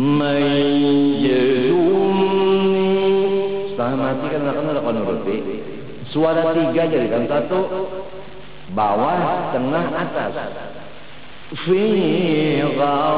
Mayyaduni Setelah setengah mati kan anak-anak takkan nuruti suara tiga jadi kan satu. Bawah tengah atas. Fiqah